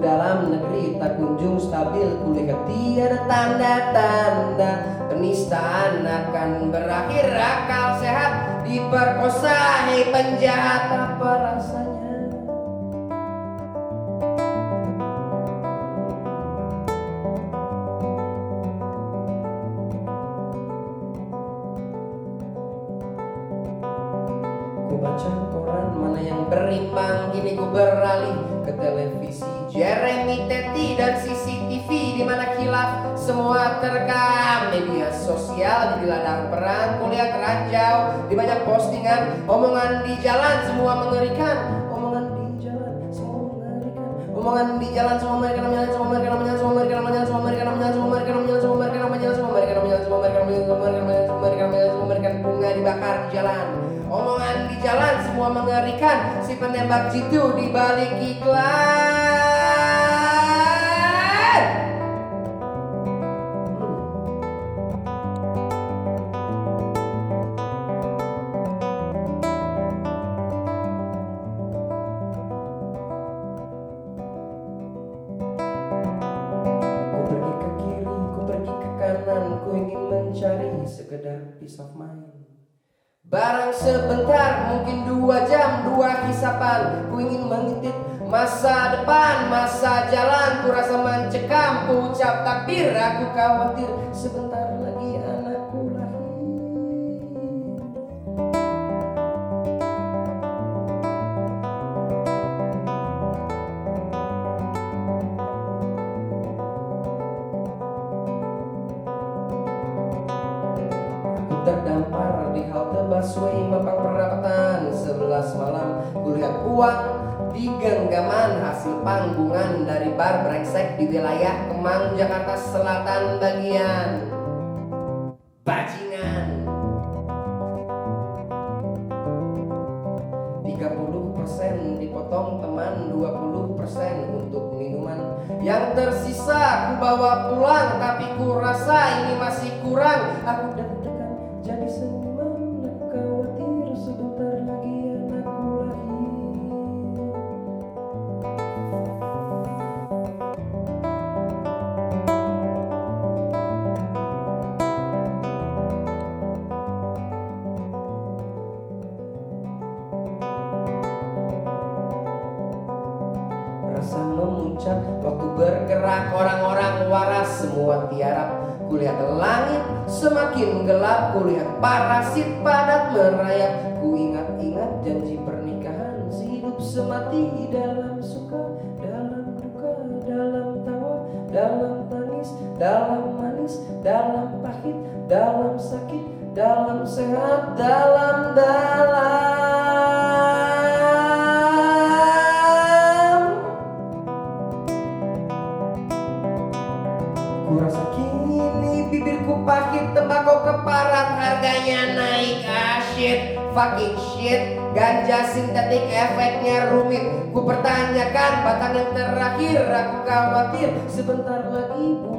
dalam negeri tak kunjung stabil Kulihat. Tiada tanda-tanda Penistaan akan berakhir. Akal sehat diperkosa Hei penjahat. Apa rasanya ranjau di banyak postingan Omongan di jalan semua mengerikan Omongan di jalan semua mengerikan Omongan di jalan semua mengerikan Menyalan semua mengerikan Menyalan semua mengerikan Menyalan semua mengerikan Menyalan semua mengerikan Menyalan semua mengerikan Menyalan semua mengerikan Menyalan semua mengerikan Menyalan semua mengerikan Menyalan semua mengerikan Menyalan semua mengerikan Bunga dibakar di jalan Omongan di jalan semua mengerikan Si penembak jitu di balik iklan Barang sebentar, mungkin dua jam, dua hisapan Ku ingin mengintip masa depan, masa jalan. Ku rasa mencekam, ku ucap takbir. Aku khawatir sebentar lagi anakku busway Mampang perapatan sebelas malam Kulihat uang di genggaman Hasil panggungan dari bar brengsek Di wilayah Kemang, Jakarta Selatan bagian Bajingan. 30% dipotong teman 20% untuk minuman. Yang tersisa ku bawa pulang Tapi ku rasa ini masih kurang. Aku Kulihat parasit padat merayap. Ku ingat-ingat janji pernikahan Sehidup semati dalam suka Dalam duka, dalam tawa Dalam tangis, dalam manis Dalam pahit, dalam sakit Dalam sehat, dalam dalam Tembakau keparat harganya naik Ah shit, fucking shit. Ganja sintetik efeknya rumit. Ku pertanyakan batang yang terakhir Aku khawatir. Sebentar lagi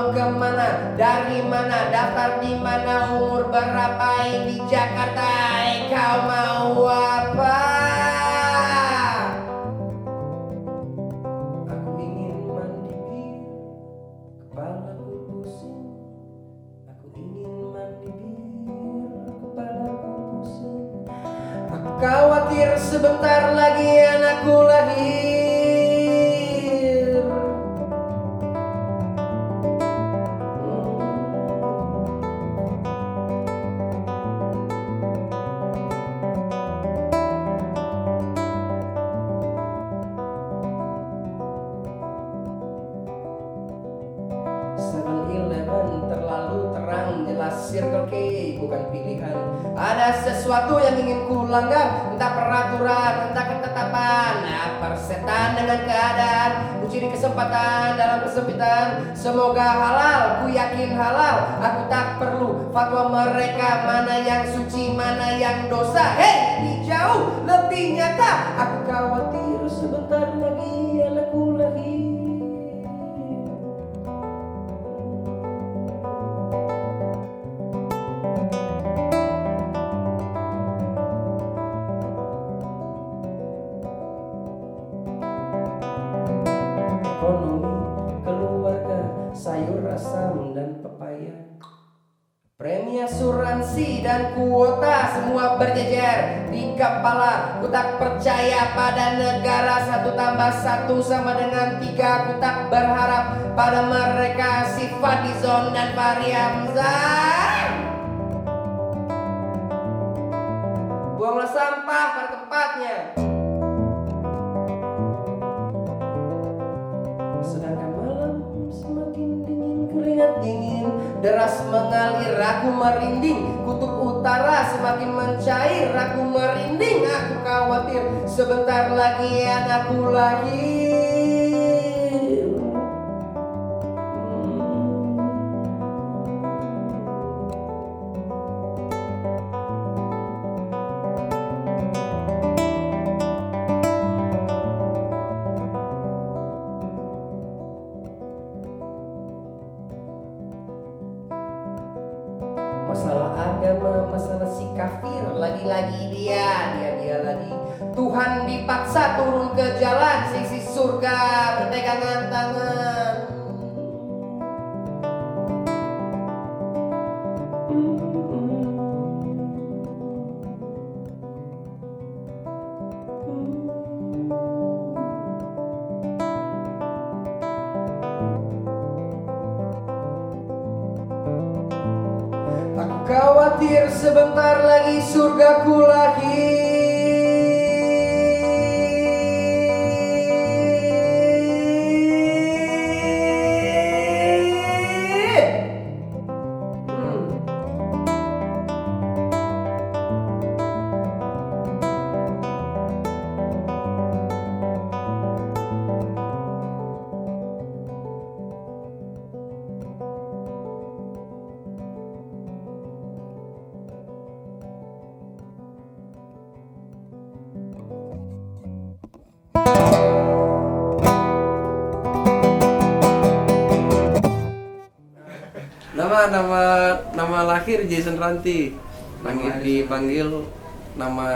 Mau ke mana? Dari mana? Daftar di mana? Umur berapa? Di Jakarta Eh, Kau mau apa? Aku ingin mandi bir Kepalaku pusing Aku ingin mandi bir Kepalaku pusing Aku khawatir sebentar lagi anakku lahir sesuatu yang ingin ku langgar Entah peraturan, entah ketetapan. Nah persetan dengan keadaan Ku ciri kesempatan dalam kesempitan. Semoga halal, ku yakin halal. Aku tak perlu fatwa mereka Mana yang suci, mana yang dosa. Hei, tak percaya pada negara Satu tambah satu sama dengan tiga. Ku tak berharap pada mereka Sifat Dizon dan Fahri Hamzah. Buanglah sampah pada tempatnya. Sedangkan malam semakin dingin keringat dingin. Deras mengalir aku merinding. Kutub utara semakin mencair Aku merinding aku khawatir. Sebentar lagi anakku lahir dia, dia, dia lagi Tuhan dipaksa turun ke jalan Sisi surga. Berpegangan tangan sebentar lagi surgaku lahir Nama nama lahir Jason Ranti. Panggil Nama dipanggil nama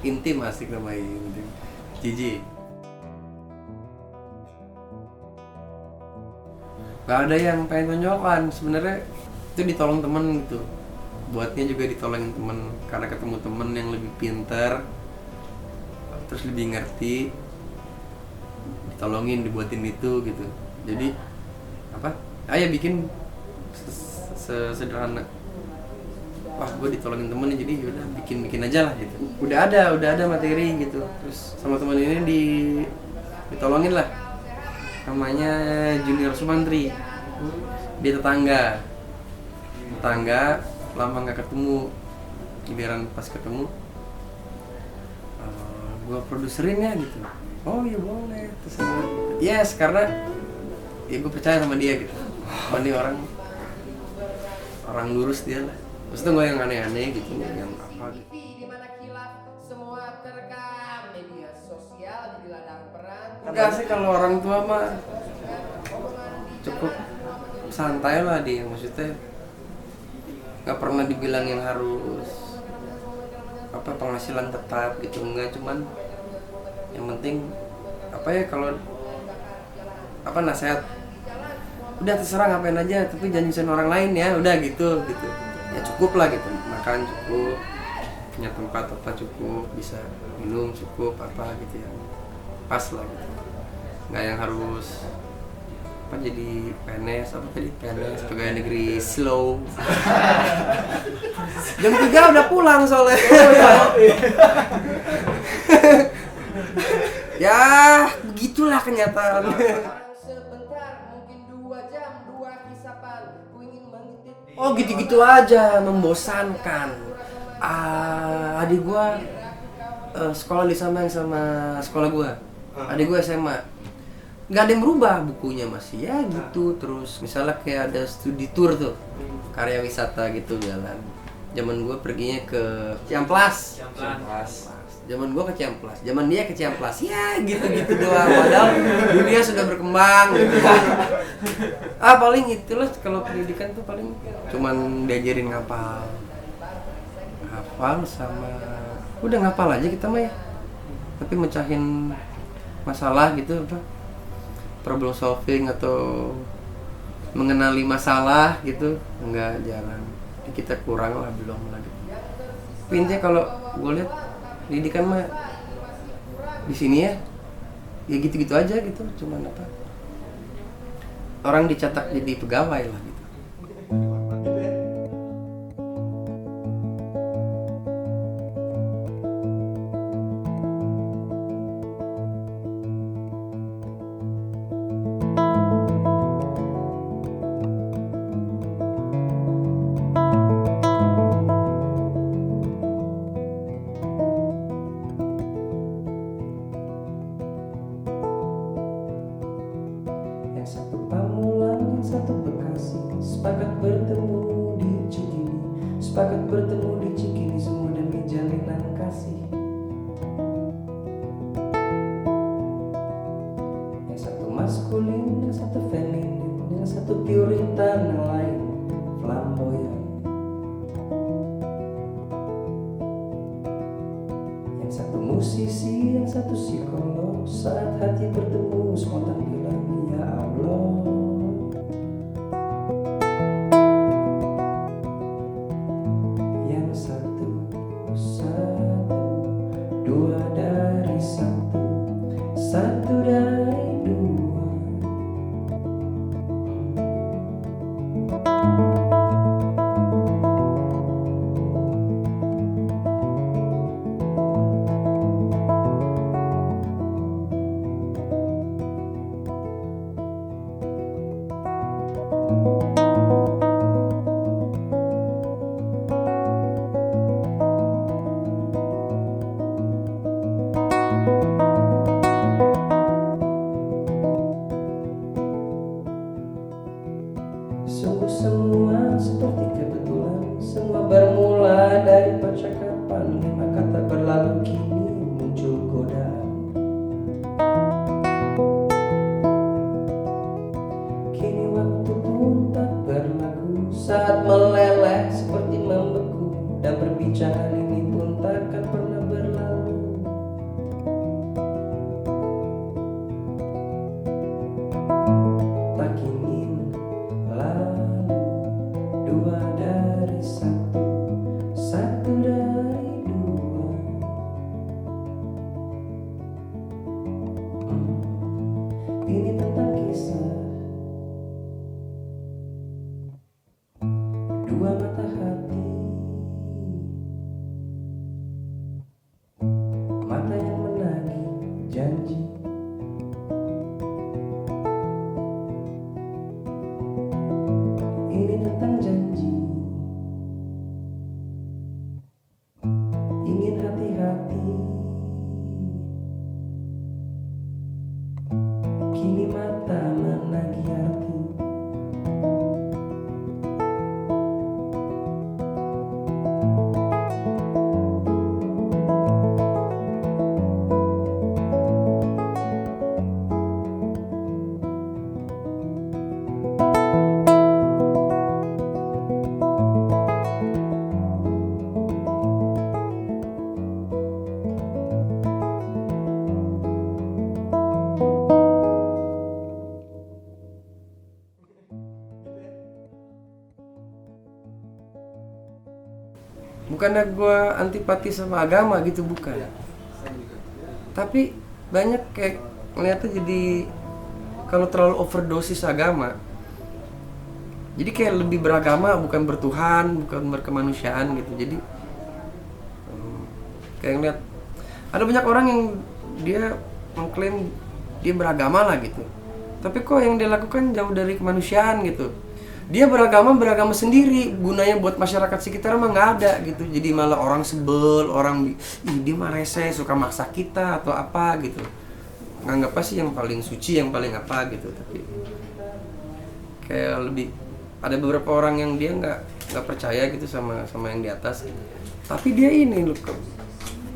intim asik nama intim. Gigi. Gak ada yang pengen tonjokan sebenarnya itu ditolong temen gitu buatnya juga ditolongin temen karena ketemu temen yang lebih pinter terus lebih ngerti ditolongin dibuatin itu gitu jadi apa ayo bikin sederhana wah gue ditolongin temen jadi yaudah bikin bikin aja lah gitu. Udah ada udah ada materi gitu. Terus sama temen ini di ditolongin lah. Namanya Junior Sumantri. Dia tetangga. Tetangga lama nggak ketemu. Giliran pas ketemu "Eh, gua produserin ya gitu. Oh iya boleh terus yes karena ya gue percaya sama dia gitu. Oh ini orang orang lurus dia lah. Maksudnya gue yang aneh-aneh gitu yang apa gitu. TV di mana kilaf semua terekam media sosial jadi ladang perang. Enggak sih kalau orang tua mah cukup santai lah dia. Maksudnya nggak pernah dibilangin harus apa penghasilan tetap gitu enggak. Cuman yang penting apa ya kalau apa nasihat udah terserah ngapain aja tapi jangan nyusahin orang lain ya udah gitu gitu. Ya cukup lah gitu makan cukup punya tempat apa cukup bisa minum cukup apa gitu ya. Pas lah gitu. Nggak yang harus apa jadi PNS apa tadi? PNS pegawai negeri slow. Jam tiga udah pulang soalnya. Ya begitulah kenyataan Oh gitu-gitu aja, membosankan. Ah, adik gua eh, sekolah di sama yang sama sekolah gua. Adik gua SMA. Nggak ada yang berubah bukunya masih ya gitu terus. Misalnya kayak ada studi tour tuh, karya wisata gitu jalan. Zaman gua perginya ke Ciamplas. Ciamplas. Zaman gua ke Ciamplas, zaman dia ke Ciamplas. Ya gitu-gitu doang. Padahal dunia sudah berkembang gitu. ah paling itulah kalau pendidikan tuh paling cuman diajarin ngapal hafal sama udah ngapal aja kita mah ya tapi mecahin masalah gitu apa problem solving atau mengenali masalah gitu nggak jalan kita kurang lah belum lagi tapi intinya kalau gue lihat pendidikan mah di sini ya. Ya gitu-gitu aja gitu cuman apa? Orang dicetak jadi pegawai lah gitu Yang satu satu. Dua dari satu. Satu bermula dari percakapan Lima bukannya gue antipati sama agama gitu bukan. Tapi banyak kayak ngeliatnya jadi kalau terlalu overdosis agama jadi kayak lebih beragama bukan bertuhan bukan berkemanusiaan gitu. Jadi hmm, kayak ngeliat ada banyak orang yang dia mengklaim dia beragama lah gitu. Tapi kok yang dia lakukan jauh dari kemanusiaan gitu dia beragama beragama sendiri. Gunanya buat masyarakat sekitar mah nggak ada gitu. Jadi malah orang sebel orang ih dia mah rese suka maksa kita atau apa gitu. Nganggap apa sih yang paling suci yang paling apa gitu tapi kayak lebih ada beberapa orang yang dia nggak nggak percaya gitu sama sama yang di atas tapi dia ini loh kok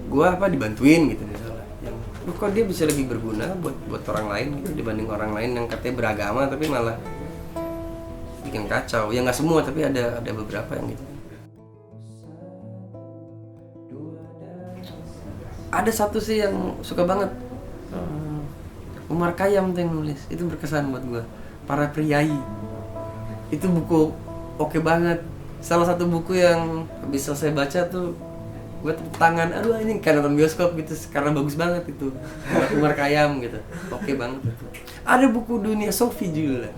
gua apa dibantuin gitu misalnya yang loh kok dia bisa lebih berguna buat buat orang lain gitu dibanding orang lain yang katanya beragama tapi malah bikin kacau. Ya nggak semua tapi ada ada beberapa yang gitu. Ada satu sih yang suka banget. Hmm, Umar Kayam tuh yang nulis. Itu berkesan buat gua. Para priai itu buku oke banget. Salah satu buku yang bisa saya baca tuh gue tepuk tangan aduh ini karena nonton bioskop gitu. Karena bagus banget itu. Umar Kayam gitu. Oke banget itu. Ada buku dunia Sofi juga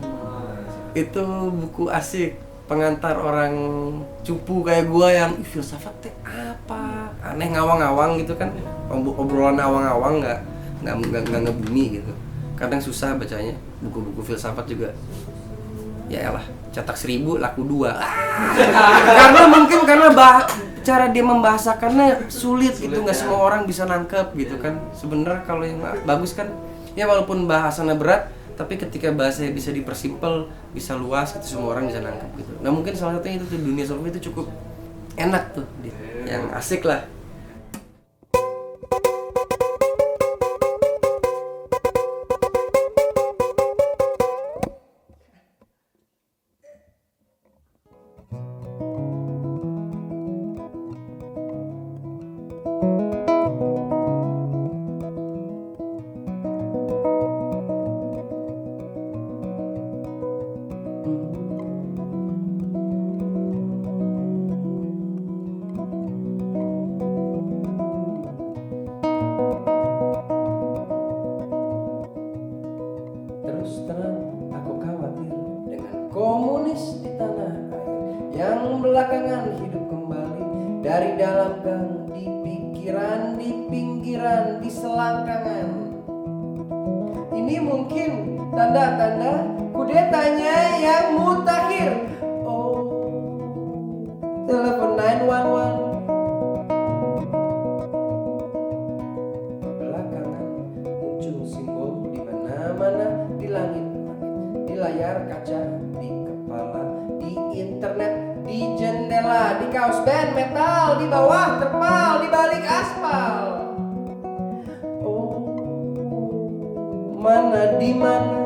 itu buku asik pengantar orang cupu kayak gua yang "Ih, filsafat teh apa? Aneh ngawang-ngawang gitu kan. Ob- obrolan ngawang-ngawang nggak nggak nggak ngebumi gitu. Kadang susah bacanya buku-buku filsafat juga. Ya elah cetak seribu laku dua. Karena mungkin karena bah cara dia membahasakannya sulit gitu. Nggak semua orang bisa nangkep gitu kan. Sebenarnya kalau yang bagus kan ya walaupun bahasanya berat tapi ketika bahasanya bisa dipersimpel bisa luas itu semua orang bisa nangkep gitu. Nah mungkin salah satunya itu tuh dunia sofi itu cukup enak tuh yang asik lah Yang belakangan hidup kembali. Dari dalam gang, di pikiran, di pinggiran, di selangkangan. Ini mungkin tanda-tanda kudetanya yang mutakhir. Oh, telepon 911 kaos band metal di bawah terpal di balik aspal. Oh mana di mana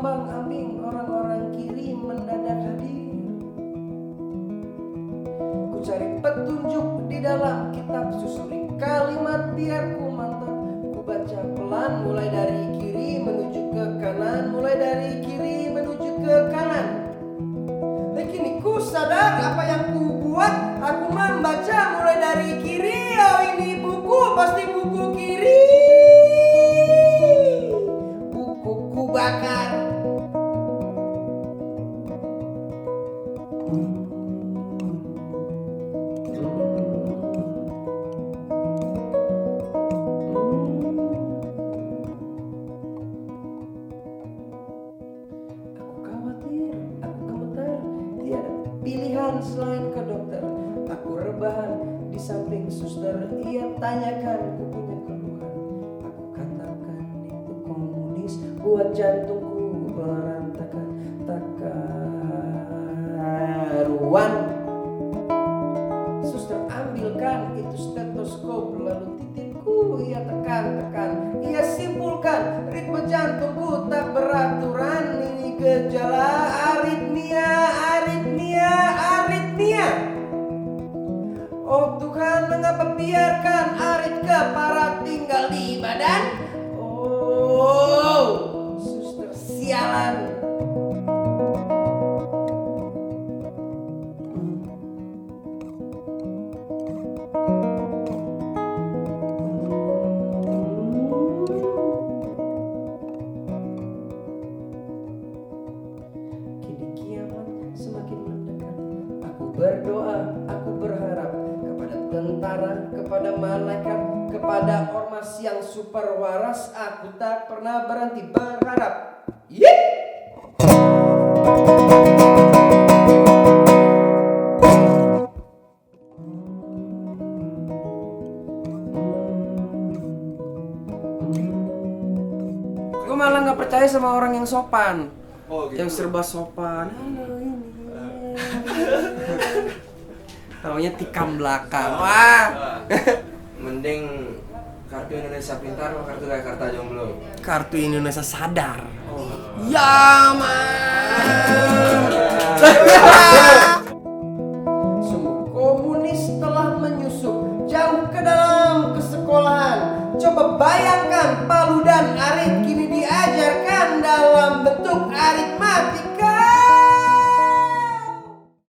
慢安 tengah membiarkan arit keparat tinggal di badan. Oh, suster sialan. Siang yang super waras aku tak pernah berhenti berharap. Yip! Gue malah nggak percaya sama orang yang sopan, oh, gitu. yang serba sopan. Namanya tikam belakang. Wah. Mending Kartu Indonesia Pintar atau Kartu Jakarta Jomblo? Kartu Indonesia Sadar. Oh. Ya, man.